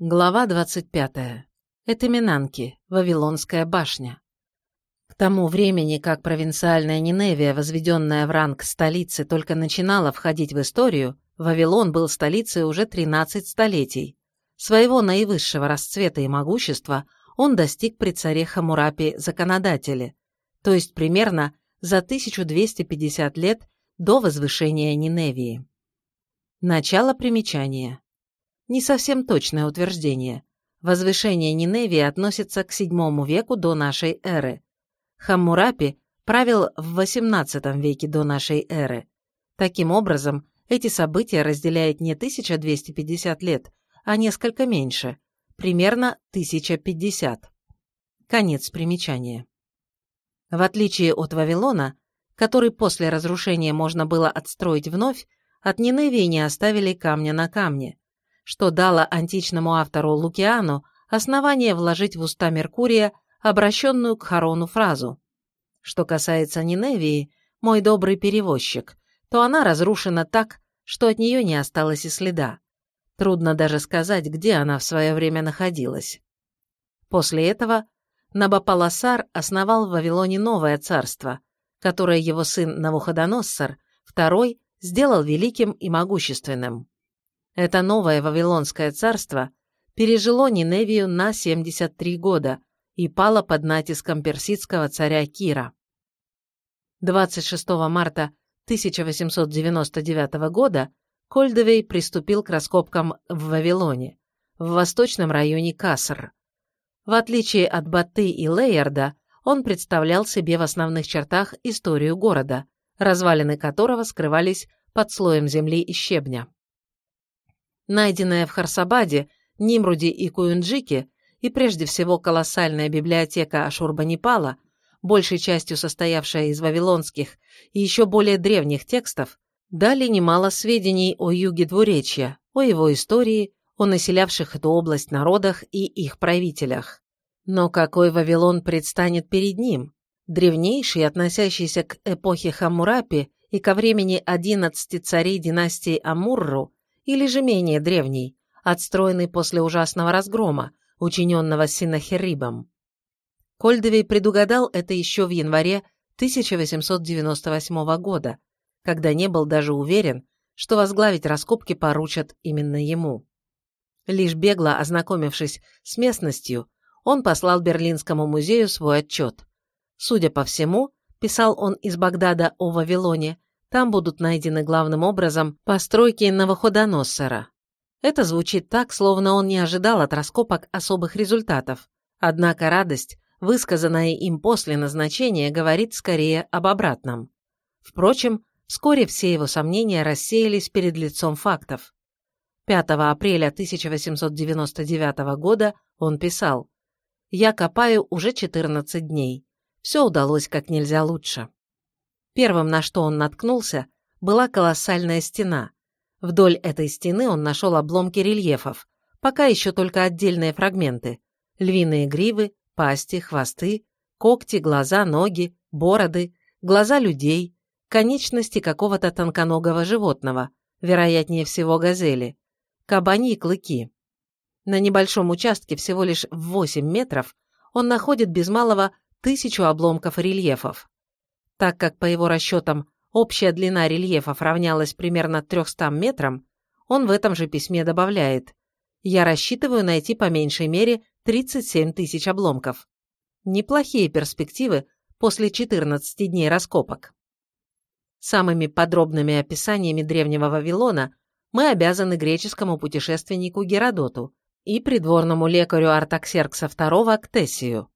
Глава 25. Этаминанки, Вавилонская башня. К тому времени, как провинциальная Ниневия, возведенная в ранг столицы, только начинала входить в историю, Вавилон был столицей уже 13 столетий. Своего наивысшего расцвета и могущества он достиг при царе Хамурапи законодателе, то есть примерно за 1250 лет до возвышения Ниневии. Начало примечания. Не совсем точное утверждение. Возвышение Ниневии относится к VII веку до нашей эры. Хаммурапи правил в XVIII веке до нашей эры. Таким образом, эти события разделяет не 1250 лет, а несколько меньше, примерно 1050. Конец примечания. В отличие от Вавилона, который после разрушения можно было отстроить вновь, от Ниневии не оставили камня на камне что дало античному автору Лукиану основание вложить в уста Меркурия обращенную к Харону фразу. Что касается Ниневии, мой добрый перевозчик, то она разрушена так, что от нее не осталось и следа. Трудно даже сказать, где она в свое время находилась. После этого Набопаласар основал в Вавилоне новое царство, которое его сын Навуходоносор, второй, сделал великим и могущественным. Это новое Вавилонское царство пережило Ниневию на 73 года и пало под натиском персидского царя Кира. 26 марта 1899 года Кольдовей приступил к раскопкам в Вавилоне, в восточном районе Каср. В отличие от Баты и Лейерда, он представлял себе в основных чертах историю города, развалины которого скрывались под слоем земли и щебня. Найденная в Харсабаде, Нимруде и Куюнджике и прежде всего колоссальная библиотека Ашурбанипала, большей частью состоявшая из вавилонских и еще более древних текстов, дали немало сведений о юге двуречья, о его истории, о населявших эту область народах и их правителях. Но какой Вавилон предстанет перед ним? Древнейший, относящийся к эпохе Хаммурапи и ко времени 11 царей династии Амурру, или же менее древний, отстроенный после ужасного разгрома, учиненного Синахерибом. Кольдовей предугадал это еще в январе 1898 года, когда не был даже уверен, что возглавить раскопки поручат именно ему. Лишь бегло ознакомившись с местностью, он послал Берлинскому музею свой отчет. Судя по всему, писал он из Багдада о Вавилоне, там будут найдены главным образом постройки Новоходоносора. Это звучит так, словно он не ожидал от раскопок особых результатов. Однако радость, высказанная им после назначения, говорит скорее об обратном. Впрочем, вскоре все его сомнения рассеялись перед лицом фактов. 5 апреля 1899 года он писал «Я копаю уже 14 дней. Все удалось как нельзя лучше». Первым, на что он наткнулся, была колоссальная стена. Вдоль этой стены он нашел обломки рельефов, пока еще только отдельные фрагменты. Львиные гривы, пасти, хвосты, когти, глаза, ноги, бороды, глаза людей, конечности какого-то тонконогого животного, вероятнее всего газели, кабани и клыки. На небольшом участке всего лишь в 8 метров он находит без малого тысячу обломков рельефов. Так как, по его расчетам, общая длина рельефов равнялась примерно 300 метрам, он в этом же письме добавляет «Я рассчитываю найти по меньшей мере 37 тысяч обломков». Неплохие перспективы после 14 дней раскопок. Самыми подробными описаниями древнего Вавилона мы обязаны греческому путешественнику Геродоту и придворному лекарю Артаксеркса II Ктесию.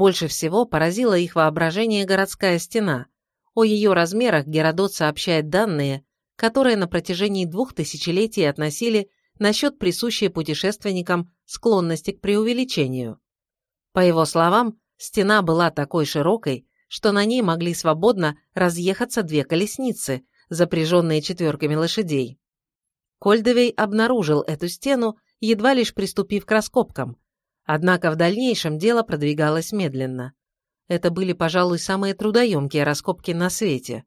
Больше всего поразила их воображение городская стена. О ее размерах Геродот сообщает данные, которые на протяжении двух тысячелетий относили насчет присущей путешественникам склонности к преувеличению. По его словам, стена была такой широкой, что на ней могли свободно разъехаться две колесницы, запряженные четверками лошадей. Кольдовей обнаружил эту стену, едва лишь приступив к раскопкам, Однако в дальнейшем дело продвигалось медленно. Это были, пожалуй, самые трудоемкие раскопки на свете.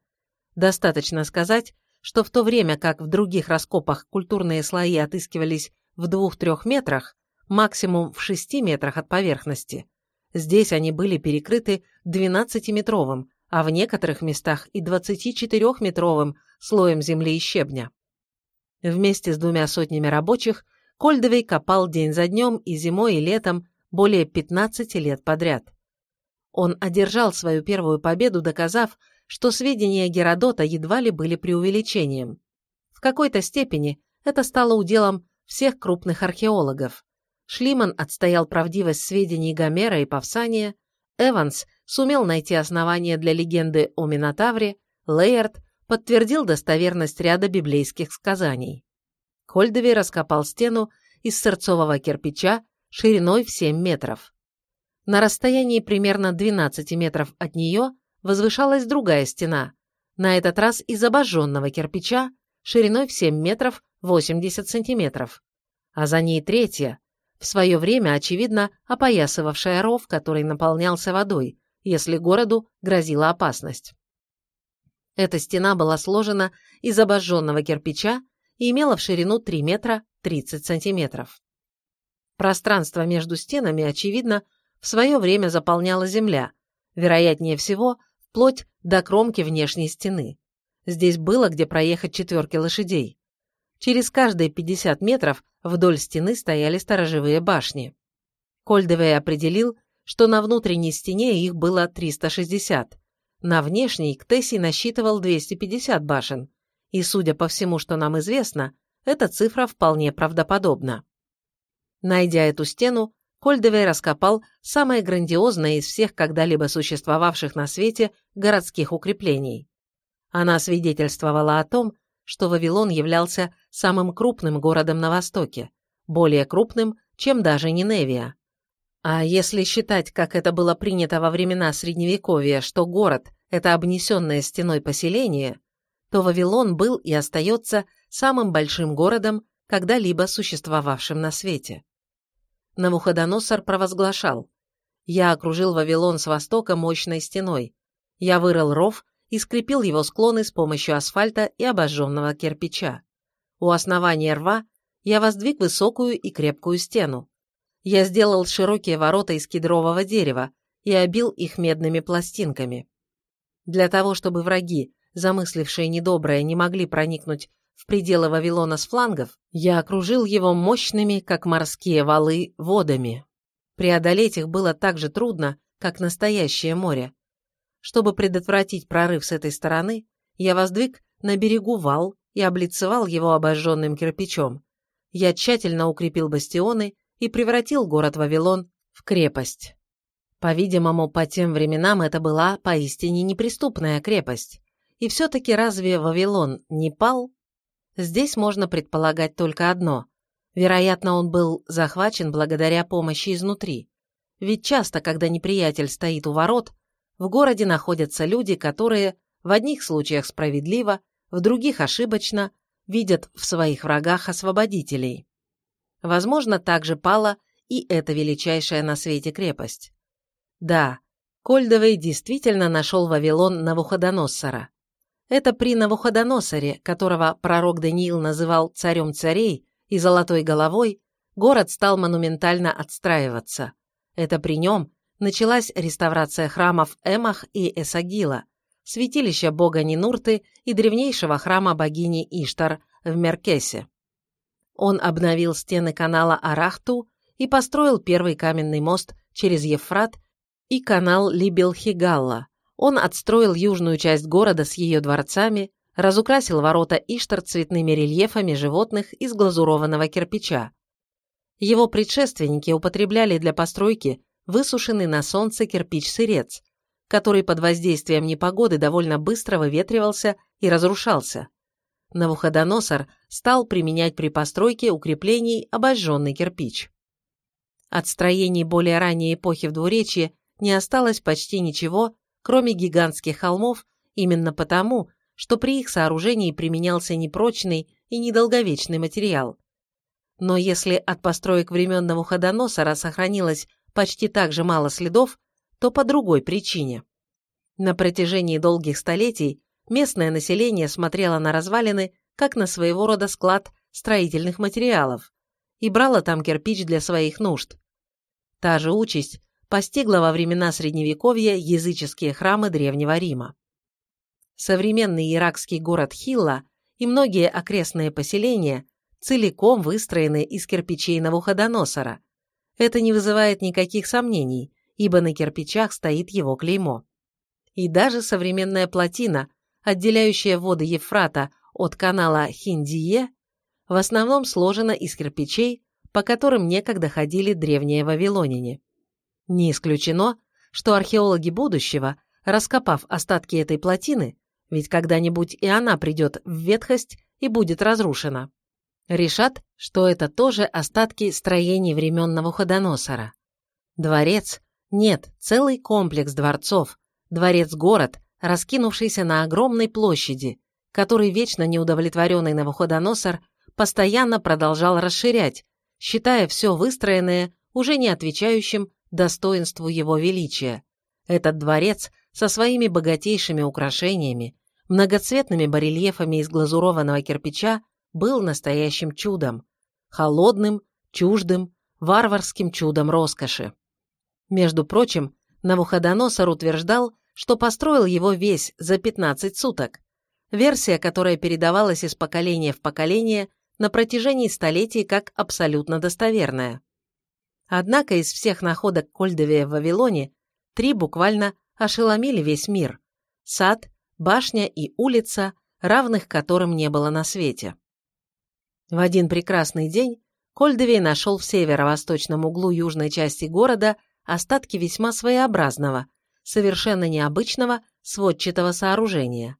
Достаточно сказать, что в то время как в других раскопах культурные слои отыскивались в двух-трех метрах, максимум в 6 метрах от поверхности. Здесь они были перекрыты 12-метровым, а в некоторых местах и 24-метровым слоем земли и щебня. Вместе с двумя сотнями рабочих Кольдовей копал день за днем и зимой, и летом более 15 лет подряд. Он одержал свою первую победу, доказав, что сведения Геродота едва ли были преувеличением. В какой-то степени это стало уделом всех крупных археологов. Шлиман отстоял правдивость сведений Гомера и Павсания, Эванс сумел найти основания для легенды о Минотавре, Лейерт подтвердил достоверность ряда библейских сказаний. Кольдовей раскопал стену из сырцового кирпича шириной в 7 метров. На расстоянии примерно 12 метров от нее возвышалась другая стена, на этот раз из обожженного кирпича, шириной в 7 метров 80 сантиметров, а за ней третья, в свое время, очевидно, опоясывавшая ров, который наполнялся водой, если городу грозила опасность. Эта стена была сложена из обожженного кирпича и имела в ширину 3 метра 30 сантиметров. Пространство между стенами, очевидно, в свое время заполняла земля, вероятнее всего, вплоть до кромки внешней стены. Здесь было где проехать четверки лошадей. Через каждые 50 метров вдоль стены стояли сторожевые башни. Кольдевей определил, что на внутренней стене их было 360. На внешней Ктесси насчитывал 250 башен, и, судя по всему, что нам известно, эта цифра вполне правдоподобна. Найдя эту стену, Кольдевей раскопал самое грандиозное из всех когда-либо существовавших на свете городских укреплений. Она свидетельствовала о том, что Вавилон являлся самым крупным городом на Востоке, более крупным, чем даже Ниневия. А если считать, как это было принято во времена Средневековья, что город – это обнесенное стеной поселение, то Вавилон был и остается самым большим городом, когда-либо существовавшим на свете. Навуходоносор провозглашал «Я окружил Вавилон с востока мощной стеной. Я вырыл ров и скрепил его склоны с помощью асфальта и обожженного кирпича. У основания рва я воздвиг высокую и крепкую стену. Я сделал широкие ворота из кедрового дерева и обил их медными пластинками. Для того, чтобы враги, замыслившие недоброе, не могли проникнуть в пределы Вавилона с флангов, я окружил его мощными, как морские валы, водами. Преодолеть их было так же трудно, как настоящее море. Чтобы предотвратить прорыв с этой стороны, я воздвиг на берегу вал и облицевал его обожженным кирпичом. Я тщательно укрепил бастионы и превратил город Вавилон в крепость. По-видимому, по тем временам это была поистине неприступная крепость. И все-таки разве Вавилон не пал? Здесь можно предполагать только одно. Вероятно, он был захвачен благодаря помощи изнутри. Ведь часто, когда неприятель стоит у ворот, в городе находятся люди, которые в одних случаях справедливо, в других ошибочно видят в своих врагах освободителей. Возможно, также пала и эта величайшая на свете крепость. Да, Кольдовей действительно нашел Вавилон Навуходоносора. Это при Навуходоносоре, которого пророк Даниил называл царем царей и золотой головой, город стал монументально отстраиваться. Это при нем началась реставрация храмов Эмах и Эсагила, святилища бога Нинурты и древнейшего храма богини Иштар в Меркесе. Он обновил стены канала Арахту и построил первый каменный мост через Ефрат и канал Либелхигалла, он отстроил южную часть города с ее дворцами, разукрасил ворота Иштар цветными рельефами животных из глазурованного кирпича. Его предшественники употребляли для постройки высушенный на солнце кирпич-сырец, который под воздействием непогоды довольно быстро выветривался и разрушался. Навуходоносор стал применять при постройке укреплений обожженный кирпич. От строений более ранней эпохи в двуречье не осталось почти ничего, кроме гигантских холмов, именно потому, что при их сооружении применялся непрочный и недолговечный материал. Но если от построек времен Навуходоносора сохранилось почти так же мало следов, то по другой причине. На протяжении долгих столетий местное население смотрело на развалины как на своего рода склад строительных материалов, и брала там кирпич для своих нужд. Та же участь постигла во времена Средневековья языческие храмы Древнего Рима. Современный иракский город Хилла и многие окрестные поселения целиком выстроены из кирпичей Навуходоносора. Это не вызывает никаких сомнений, ибо на кирпичах стоит его клеймо. И даже современная плотина, отделяющая воды Ефрата от канала Хиндие, в основном сложена из кирпичей, по которым некогда ходили древние вавилоняне. Не исключено, что археологи будущего, раскопав остатки этой плотины, ведь когда-нибудь и она придет в ветхость и будет разрушена, решат, что это тоже остатки строений времен Навуходоносора. Дворец, нет, целый комплекс дворцов, дворец-город, раскинувшийся на огромной площади, который вечно неудовлетворенный Навуходоносор постоянно продолжал расширять, считая все выстроенное уже не отвечающим достоинству его величия. Этот дворец со своими богатейшими украшениями, многоцветными барельефами из глазурованного кирпича был настоящим чудом. Холодным, чуждым, варварским чудом роскоши. Между прочим, Навуходоносор утверждал, что построил его весь за 15 суток. Версия, которая передавалась из поколения в поколение на протяжении столетий как абсолютно достоверная. Однако из всех находок Кольдовия в Вавилоне три буквально ошеломили весь мир. Сад, башня и улица, равных которым не было на свете. В один прекрасный день Кольдовей нашел в северо-восточном углу южной части города остатки весьма своеобразного, совершенно необычного сводчатого сооружения.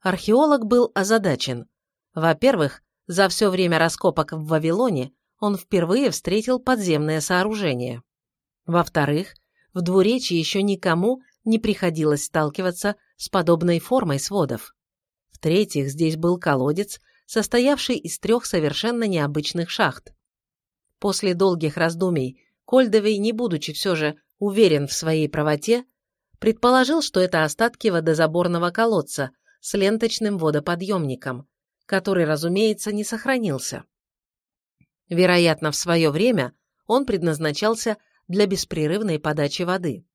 Археолог был озадачен. Во-первых, за все время раскопок в Вавилоне он впервые встретил подземное сооружение. Во-вторых, в двуречии еще никому не приходилось сталкиваться с подобной формой сводов. В-третьих, здесь был колодец, состоявший из трех совершенно необычных шахт. После долгих раздумий Кольдовей, не будучи все же уверен в своей правоте, предположил, что это остатки водозаборного колодца с ленточным водоподъемником, который, разумеется, не сохранился. Вероятно, в свое время он предназначался для беспрерывной подачи воды.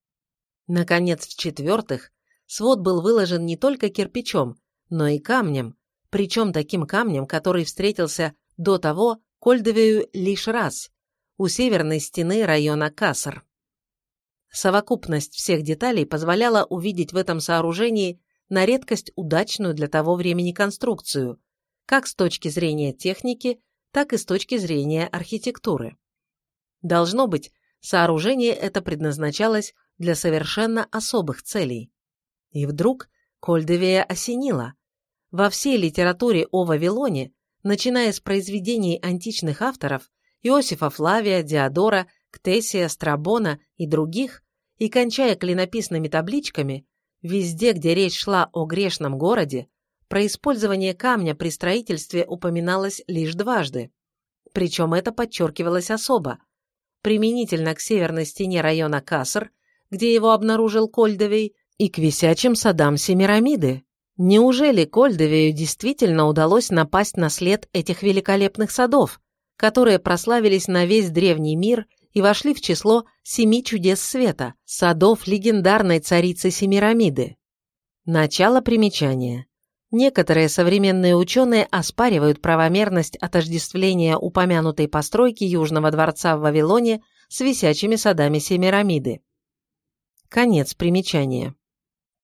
Наконец, в-четвертых, свод был выложен не только кирпичом, но и камнем, причем таким камнем, который встретился до того Кольдовею лишь раз, у северной стены района Кассар. Совокупность всех деталей позволяла увидеть в этом сооружении на редкость удачную для того времени конструкцию, как с точки зрения техники, так и с точки зрения архитектуры. Должно быть, сооружение это предназначалось для совершенно особых целей. И вдруг Кольдевея осенило. Во всей литературе о Вавилоне, начиная с произведений античных авторов Иосифа Флавия, Диодора, Ктесия, Страбона и других, и кончая клинописными табличками, везде, где речь шла о грешном городе, про использование камня при строительстве упоминалось лишь дважды. Причем это подчеркивалось особо. Применительно к северной стене района Кассер, где его обнаружил Кольдовей, и к висячим садам Семирамиды. Неужели Кольдовею действительно удалось напасть на след этих великолепных садов, которые прославились на весь древний мир и вошли в число семи чудес света, садов легендарной царицы Семирамиды? Начало примечания. Некоторые современные ученые оспаривают правомерность отождествления упомянутой постройки Южного дворца в Вавилоне с висячими садами Семирамиды. Конец примечания.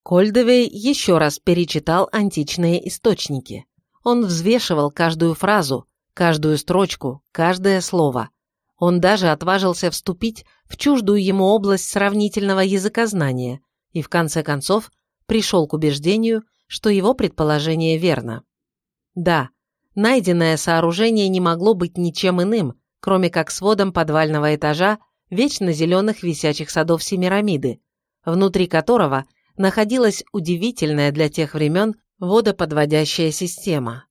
Кольдовей еще раз перечитал античные источники. Он взвешивал каждую фразу, каждую строчку, каждое слово. Он даже отважился вступить в чуждую ему область сравнительного языкознания и, в конце концов, пришел к убеждению, что его предположение верно. Да, найденное сооружение не могло быть ничем иным, кроме как сводом подвального этажа вечно зеленых висячих садов Семирамиды, внутри которого находилась удивительная для тех времен водоподводящая система.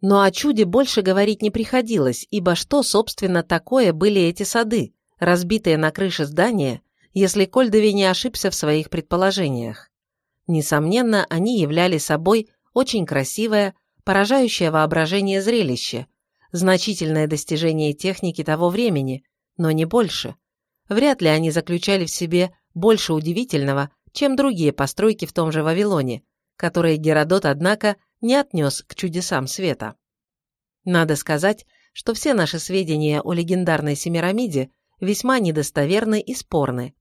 Но о чуде больше говорить не приходилось, ибо что, собственно, такое были эти сады, разбитые на крыше здания, если Кольдови не ошибся в своих предположениях? Несомненно, они являли собой очень красивое, поражающее воображение зрелище, значительное достижение техники того времени, но не больше. Вряд ли они заключали в себе больше удивительного, чем другие постройки в том же Вавилоне, которые Геродот, однако, не отнес к чудесам света. Надо сказать, что все наши сведения о легендарной Семирамиде весьма недостоверны и спорны.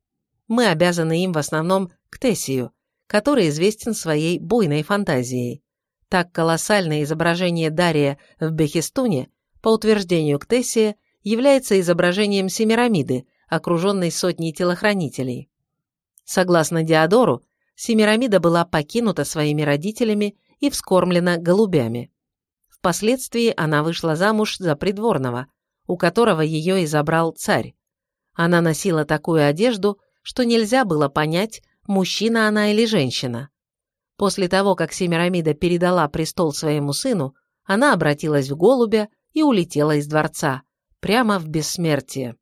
Мы обязаны им в основном к Тессию, который известен своей буйной фантазией. Так колоссальное изображение Дария в Бехистуне, по утверждению Ктесия, является изображением Семирамиды, окруженной сотней телохранителей. Согласно Диодору, Семирамида была покинута своими родителями и вскормлена голубями. Впоследствии она вышла замуж за придворного, у которого ее и забрал царь. Она носила такую одежду, что нельзя было понять, мужчина она или женщина. После того, как Семирамида передала престол своему сыну, она обратилась в голубя и улетела из дворца, прямо в бессмертие.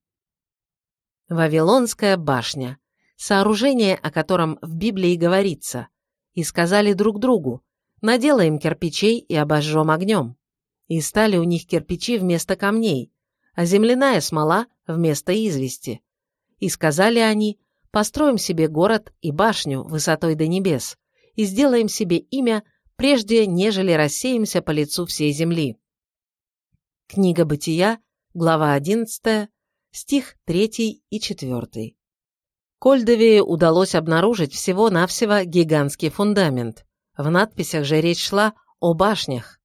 Вавилонская башня, сооружение, о котором в Библии говорится, и сказали друг другу, наделаем кирпичей и обожжем огнем. И стали у них кирпичи вместо камней, а земляная смола вместо извести. И сказали они, построим себе город и башню высотой до небес и сделаем себе имя, прежде нежели рассеемся по лицу всей земли. Книга Бытия, глава 11, стих 3 и 4. Кольдове удалось обнаружить всего-навсего гигантский фундамент. В надписях же речь шла о башнях.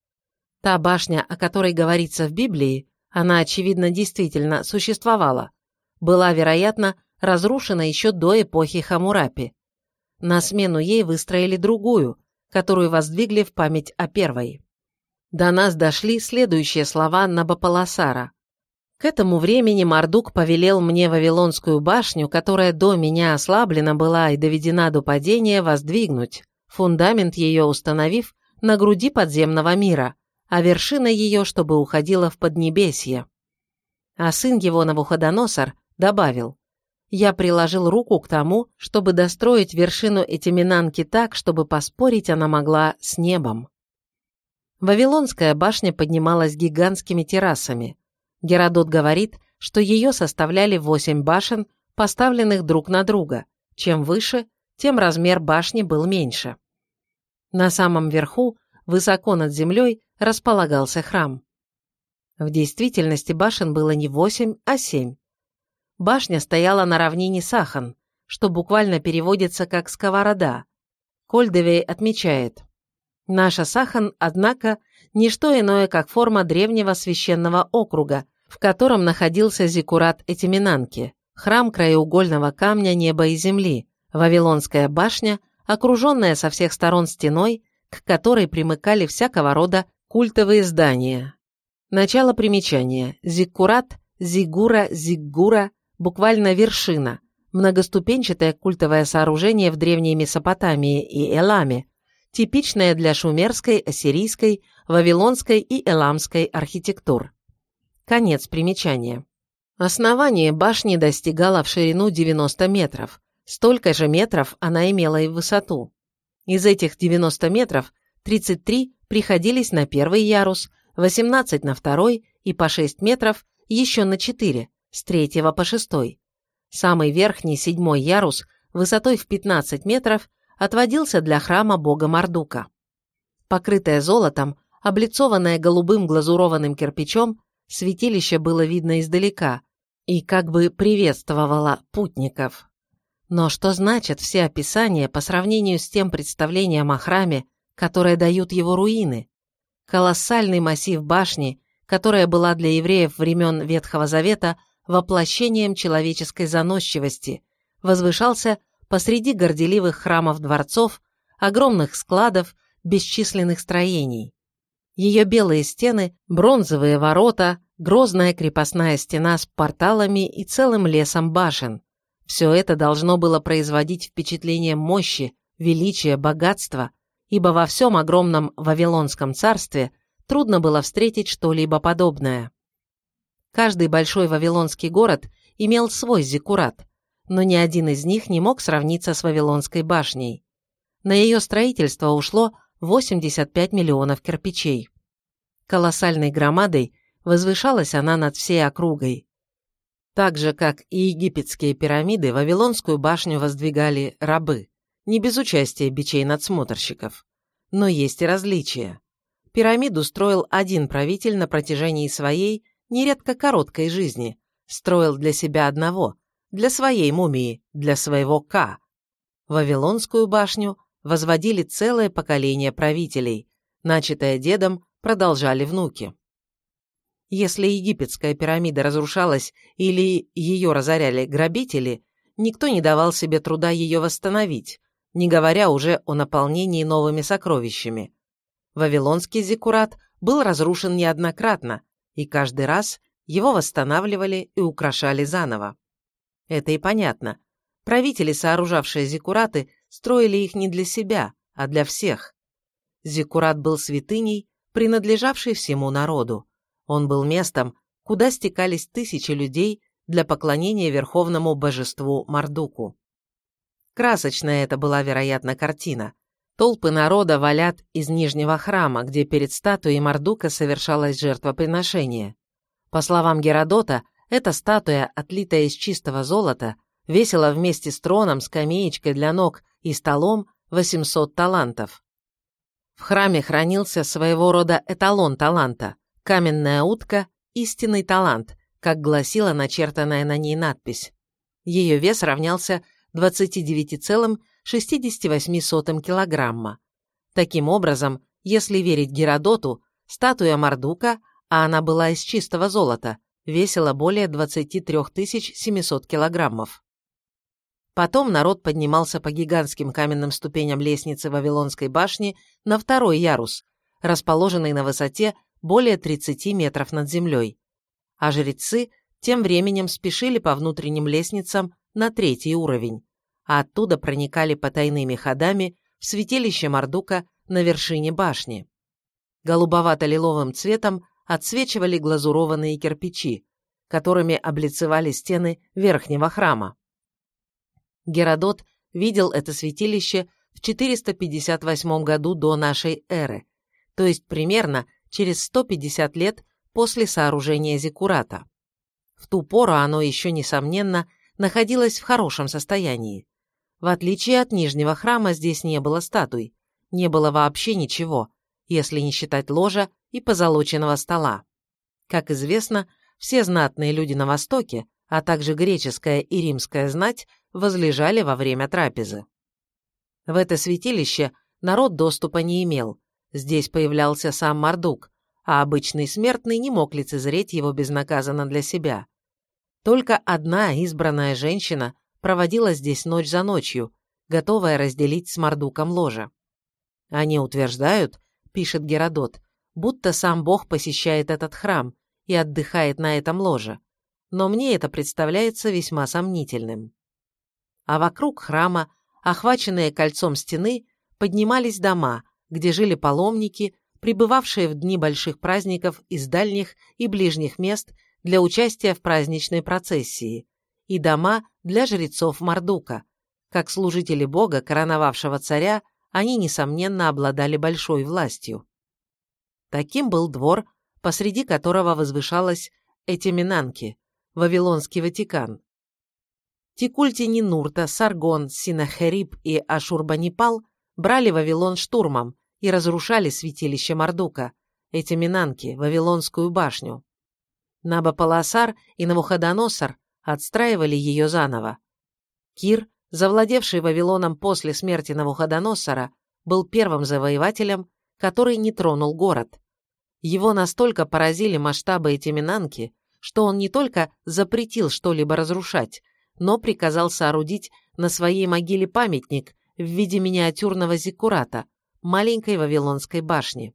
Та башня, о которой говорится в Библии, она, очевидно, действительно существовала, была, вероятно, разрушена еще до эпохи Хамурапи. На смену ей выстроили другую, которую воздвигли в память о первой. До нас дошли следующие слова Набополосара. К этому времени Мардук повелел мне Вавилонскую башню, которая до меня ослаблена была и доведена до падения, воздвигнуть, фундамент ее установив на груди подземного мира, а вершина ее, чтобы уходила в Поднебесье. А сын его Навуходоносор добавил, я приложил руку к тому, чтобы достроить вершину Этиминанки так, чтобы поспорить она могла с небом. Вавилонская башня поднималась гигантскими террасами. Геродот говорит, что ее составляли восемь башен, поставленных друг на друга. Чем выше, тем размер башни был меньше. На самом верху, высоко над землей, располагался храм. В действительности башен было не восемь, а семь. Башня стояла на равнине Сахан, что буквально переводится как «сковорода». Кольдевей отмечает, «Наша Сахан, однако, не что иное, как форма древнего священного округа, в котором находился Зиккурат Этиминанки, храм краеугольного камня неба и земли, Вавилонская башня, окруженная со всех сторон стеной, к которой примыкали всякого рода культовые здания. Начало примечания. Зиккурат, Зигура, Зиггура, буквально вершина, многоступенчатое культовое сооружение в древней Месопотамии и Эламе, типичное для шумерской, ассирийской, вавилонской и эламской архитектур. Конец примечания. Основание башни достигало в ширину 90 метров, столько же метров она имела и в высоту. Из этих 90 метров 33 приходились на первый ярус, 18 на второй и по 6 метров еще на 4, с третьего по шестой. Самый верхний, седьмой ярус, высотой в 15 метров, отводился для храма бога Мардука. Покрытое золотом, облицованное голубым глазурованным кирпичом, святилище было видно издалека и как бы приветствовало путников. Но что значат все описания по сравнению с тем представлением о храме, которое дают его руины? Колоссальный массив башни, которая была для евреев времен Ветхого Завета воплощением человеческой заносчивости, возвышался посреди горделивых храмов дворцов, огромных складов, бесчисленных строений. Ее белые стены, бронзовые ворота, грозная крепостная стена с порталами и целым лесом башен. Все это должно было производить впечатление мощи, величия, богатства, ибо во всем огромном Вавилонском царстве трудно было встретить что-либо подобное. Каждый большой вавилонский город имел свой зиккурат, но ни один из них не мог сравниться с Вавилонской башней. На ее строительство ушло 85 миллионов кирпичей. Колоссальной громадой Возвышалась она над всей округой. Так же, как и египетские пирамиды, Вавилонскую башню воздвигали рабы, не без участия бичей-надсмотрщиков. Но есть и различия. Пирамиду строил один правитель на протяжении своей, нередко короткой жизни, строил для себя одного, для своей мумии, для своего Ка. Вавилонскую башню возводили целое поколение правителей, начатое дедом продолжали внуки. Если египетская пирамида разрушалась или ее разоряли грабители, никто не давал себе труда ее восстановить, не говоря уже о наполнении новыми сокровищами. Вавилонский зиккурат был разрушен неоднократно, и каждый раз его восстанавливали и украшали заново. Это и понятно. Правители, сооружавшие зиккураты, строили их не для себя, а для всех. Зиккурат был святыней, принадлежавшей всему народу. Он был местом, куда стекались тысячи людей для поклонения верховному божеству Мардуку. Красочная это была, вероятно, картина. Толпы народа валят из Нижнего храма, где перед статуей Мардука совершалось жертвоприношение. По словам Геродота, эта статуя, отлитая из чистого золота, весила вместе с троном, скамеечкой для ног и столом 800 талантов. В храме хранился своего рода эталон таланта, Каменная утка – истинный талант, как гласила начертанная на ней надпись. Ее вес равнялся 29,68 килограмма. Таким образом, если верить Геродоту, статуя Мардука, а она была из чистого золота, весила более 23 700 килограммов. Потом народ поднимался по гигантским каменным ступеням лестницы Вавилонской башни на второй ярус, расположенный на высоте более 30 метров над землей, а жрецы тем временем спешили по внутренним лестницам на третий уровень, а оттуда проникали потайными ходами в святилище Мардука на вершине башни. Голубовато-лиловым цветом отсвечивали глазурованные кирпичи, которыми облицевали стены верхнего храма. Геродот видел это святилище в 458 году до нашей эры, то есть примерно через 150 лет после сооружения Зиккурата. В ту пору оно еще, несомненно, находилось в хорошем состоянии. В отличие от Нижнего храма здесь не было статуй, не было вообще ничего, если не считать ложа и позолоченного стола. Как известно, все знатные люди на Востоке, а также греческая и римская знать, возлежали во время трапезы. В это святилище народ доступа не имел, Здесь появлялся сам Мардук, а обычный смертный не мог лицезреть его безнаказанно для себя. Только одна избранная женщина проводила здесь ночь за ночью, готовая разделить с Мардуком ложе. Они утверждают, пишет Геродот, будто сам Бог посещает этот храм и отдыхает на этом ложе, но мне это представляется весьма сомнительным. А вокруг храма, охваченные кольцом стены, поднимались дома, где жили паломники, прибывавшие в дни больших праздников из дальних и ближних мест для участия в праздничной процессии, и дома для жрецов Мардука. Как служители бога, короновавшего царя, они, несомненно, обладали большой властью. Таким был двор, посреди которого возвышалась Этиминанки, Вавилонский Ватикан. Тикульти-Нинурта, Саргон, Синахериб и Ашурбанипал брали Вавилон штурмом и разрушали святилище Мардука, эти Минанки, Вавилонскую башню. Набополосар и Навуходоносор отстраивали ее заново. Кир, завладевший Вавилоном после смерти Навуходоносора, был первым завоевателем, который не тронул город. Его настолько поразили масштабы эти Минанки, что он не только запретил что-либо разрушать, но приказал соорудить на своей могиле памятник в виде миниатюрного зиккурата, маленькой Вавилонской башни.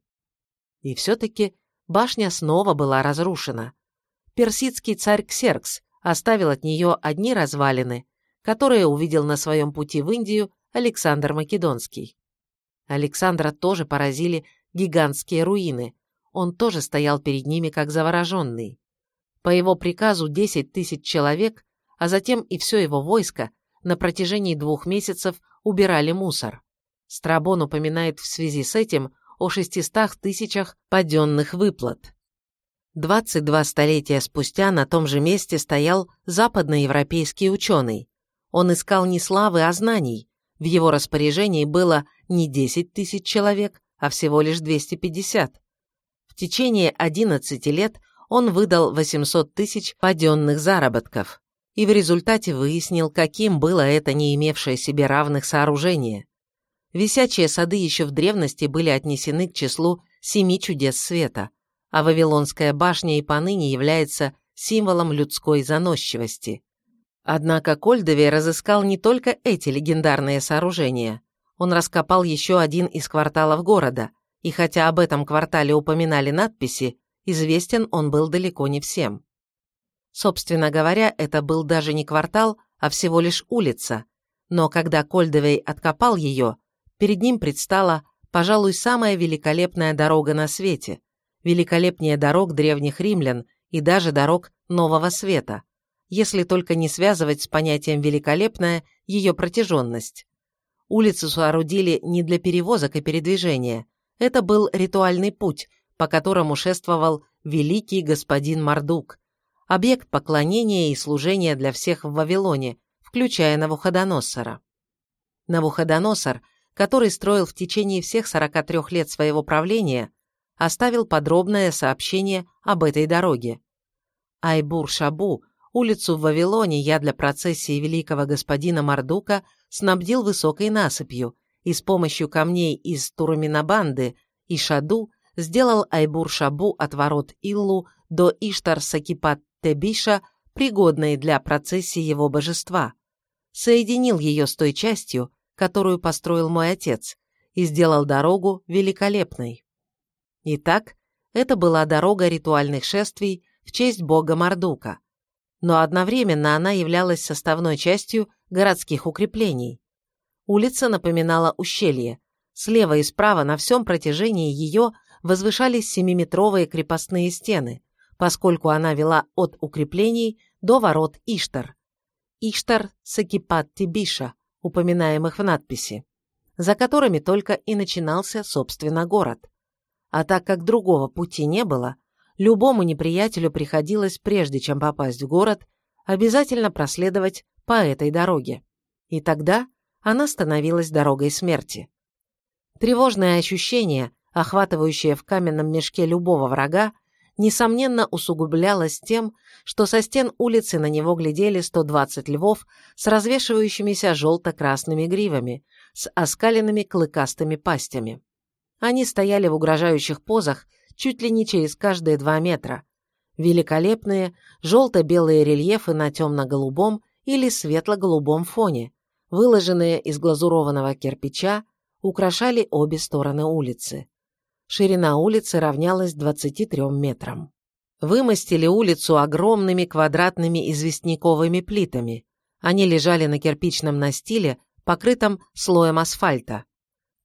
И все-таки башня снова была разрушена. Персидский царь Ксеркс оставил от нее одни развалины, которые увидел на своем пути в Индию Александр Македонский. Александра тоже поразили гигантские руины, он тоже стоял перед ними как завороженный. По его приказу 10 тысяч человек, а затем и все его войско на протяжении двух месяцев убирали мусор. Страбон упоминает в связи с этим о 600 тысячах паденных выплат. 22 столетия спустя на том же месте стоял западноевропейский ученый. Он искал не славы, а знаний. В его распоряжении было не 10 тысяч человек, а всего лишь 250. В течение 11 лет он выдал 800 тысяч паденных заработков и в результате выяснил, каким было это не имевшее себе равных сооружение. Висячие сады еще в древности были отнесены к числу семи чудес света, а Вавилонская башня и поныне является символом людской заносчивости. Однако Кольдове разыскал не только эти легендарные сооружения. Он раскопал еще один из кварталов города, и хотя об этом квартале упоминали надписи, известен он был далеко не всем. Собственно говоря, это был даже не квартал, а всего лишь улица, но когда Кольдовей откопал ее, перед ним предстала, пожалуй, самая великолепная дорога на свете, великолепнее дорог древних римлян и даже дорог Нового Света, если только не связывать с понятием «великолепная» ее протяженность. Улицу соорудили не для перевозок и передвижения, это был ритуальный путь, по которому шествовал великий господин Мардук, объект поклонения и служения для всех в Вавилоне, включая Навуходоносора. Навуходоносор – который строил в течение всех 43 лет своего правления, оставил подробное сообщение об этой дороге. Айбур-Шабу, улицу в Вавилоне я для процессии великого господина Мардука снабдил высокой насыпью и с помощью камней из Тураминабанды и Шаду сделал Айбур-Шабу от ворот Иллу до Иштар-Сакипат-Тебиша пригодной для процессии его божества, соединил ее с той частью, которую построил мой отец, и сделал дорогу великолепной. Итак, это была дорога ритуальных шествий в честь бога Мардука, но одновременно она являлась составной частью городских укреплений. Улица напоминала ущелье. Слева и справа на всем протяжении ее возвышались семиметровые крепостные стены, поскольку она вела от укреплений до ворот Иштар. Иштар Сакипат Тибиша, упоминаемых в надписи, за которыми только и начинался, собственно, город. А так как другого пути не было, любому неприятелю приходилось, прежде чем попасть в город, обязательно проследовать по этой дороге. И тогда она становилась дорогой смерти. Тревожное ощущение, охватывающее в каменном мешке любого врага, несомненно усугублялось тем, что со стен улицы на него глядели 120 львов с развешивающимися желто-красными гривами, с оскаленными клыкастыми пастями. Они стояли в угрожающих позах чуть ли не через каждые два метра. Великолепные желто-белые рельефы на темно-голубом или светло-голубом фоне, выложенные из глазурованного кирпича, украшали обе стороны улицы. Ширина улицы равнялась 23 метрам. Вымостили улицу огромными квадратными известняковыми плитами. Они лежали на кирпичном настиле, покрытом слоем асфальта.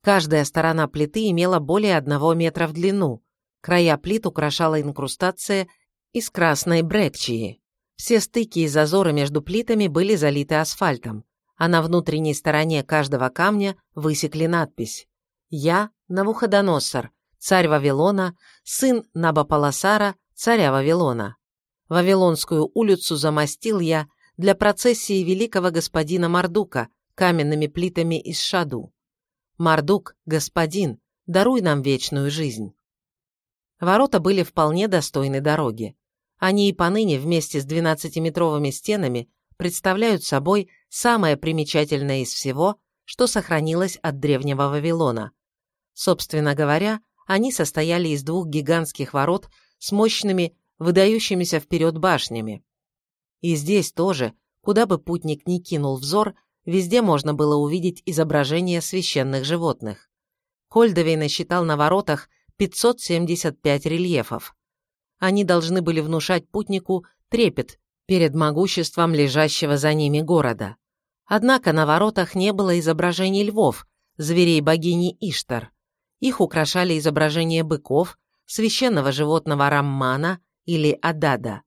Каждая сторона плиты имела более одного метра в длину. Края плит украшала инкрустация из красной брекчии. Все стыки и зазоры между плитами были залиты асфальтом, а на внутренней стороне каждого камня высекли надпись «Я Навуходоносор, царь Вавилона, сын Набополосара, царя Вавилона. Вавилонскую улицу замостил я для процессии великого господина Мардука каменными плитами из шаду. Мардук, господин, даруй нам вечную жизнь. Ворота были вполне достойны дороги. Они и поныне вместе с двенадцатиметровыми стенами представляют собой самое примечательное из всего, что сохранилось от древнего Вавилона. Собственно говоря, они состояли из двух гигантских ворот с мощными, выдающимися вперед башнями. И здесь тоже, куда бы путник ни кинул взор, везде можно было увидеть изображения священных животных. Кольдовей насчитал на воротах 575 рельефов. Они должны были внушать путнику трепет перед могуществом лежащего за ними города. Однако на воротах не было изображений львов, зверей богини Иштар. Их украшали изображения быков, священного животного Раммана или Адада,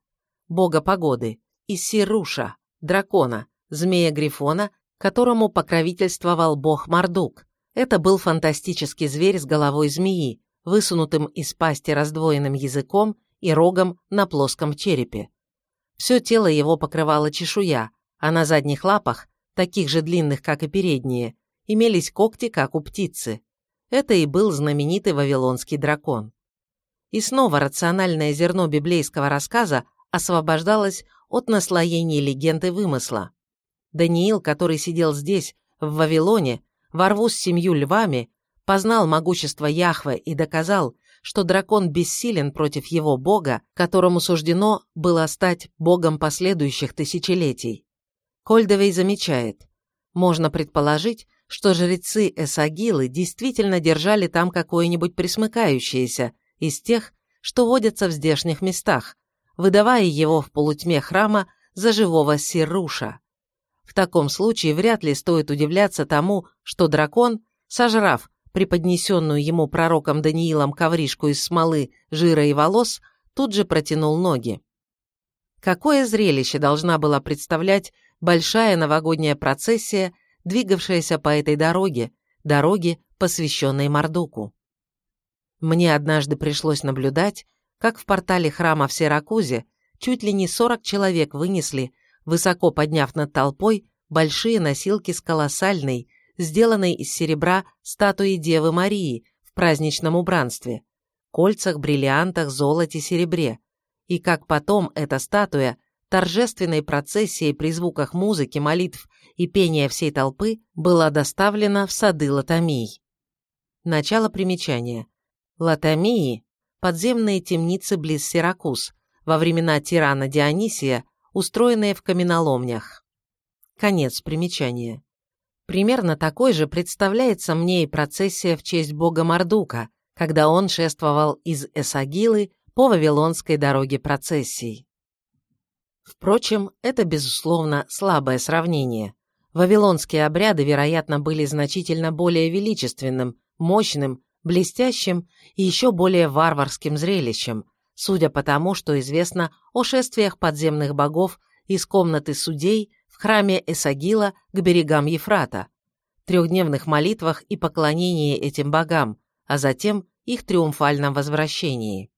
бога погоды, и Сируша, дракона, змея-грифона, которому покровительствовал бог Мардук. Это был фантастический зверь с головой змеи, высунутым из пасти раздвоенным языком и рогом на плоском черепе. Все тело его покрывало чешуя, а на задних лапах, таких же длинных, как и передние, имелись когти, как у птицы. Это и был знаменитый вавилонский дракон. И снова рациональное зерно библейского рассказа освобождалось от наслоений легенды вымысла. Даниил, который сидел здесь, в Вавилоне, во рву с семью львами, познал могущество Яхве и доказал, что дракон бессилен против его бога, которому суждено было стать богом последующих тысячелетий. Кольдовей замечает, можно предположить, что жрецы Эсагилы действительно держали там какое-нибудь присмыкающееся из тех, что водятся в здешних местах, выдавая его в полутьме храма за живого Сируша. В таком случае вряд ли стоит удивляться тому, что дракон, сожрав преподнесенную ему пророком Даниилом ковришку из смолы, жира и волос, тут же протянул ноги. Какое зрелище должна была представлять большая новогодняя процессия, двигавшаяся по этой дороге, дороге, посвященной Мардуку. Мне однажды пришлось наблюдать, как в портале храма в Сиракузе чуть ли не 40 человек вынесли, высоко подняв над толпой, большие носилки с колоссальной, сделанной из серебра статуи Девы Марии в праздничном убранстве, кольцах, бриллиантах, золоте, серебре, и как потом эта статуя торжественной процессией при звуках музыки, молитв и пения всей толпы была доставлена в сады Латамий. Начало примечания. Латамии – подземные темницы близ Сиракуз, во времена тирана Дионисия, устроенные в каменоломнях. Конец примечания. Примерно такой же представляется мне и процессия в честь бога Мардука, когда он шествовал из Эсагилы по Вавилонской дороге процессий. Впрочем, это, безусловно, слабое сравнение. Вавилонские обряды, вероятно, были значительно более величественным, мощным, блестящим и еще более варварским зрелищем, судя по тому, что известно о шествиях подземных богов из комнаты судей в храме Эсагила к берегам Ефрата, трехдневных молитвах и поклонении этим богам, а затем их триумфальном возвращении.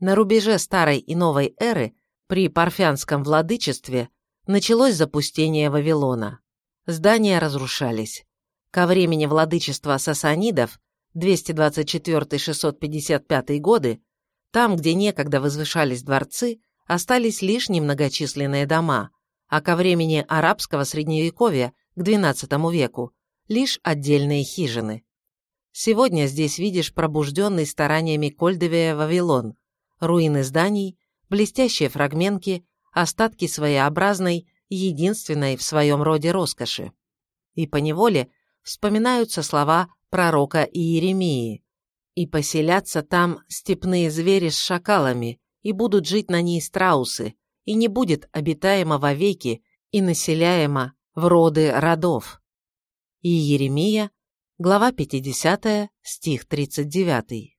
На рубеже старой и новой эры при парфянском владычестве началось запустение Вавилона. Здания разрушались. Ко времени владычества сасанидов 224-655 годы, там, где некогда возвышались дворцы, остались лишь немногочисленные дома, а ко времени арабского средневековья, к XII веку, лишь отдельные хижины. Сегодня здесь видишь пробужденный стараниями Кольдевия Вавилон, руины зданий, блестящие фрагментки, остатки своеобразной, единственной в своем роде роскоши. И поневоле вспоминаются слова пророка Иеремии. «И поселятся там степные звери с шакалами, и будут жить на ней страусы, и не будет обитаемо вовеки и населяемо в роды родов». И Еремия, глава 50, стих 39.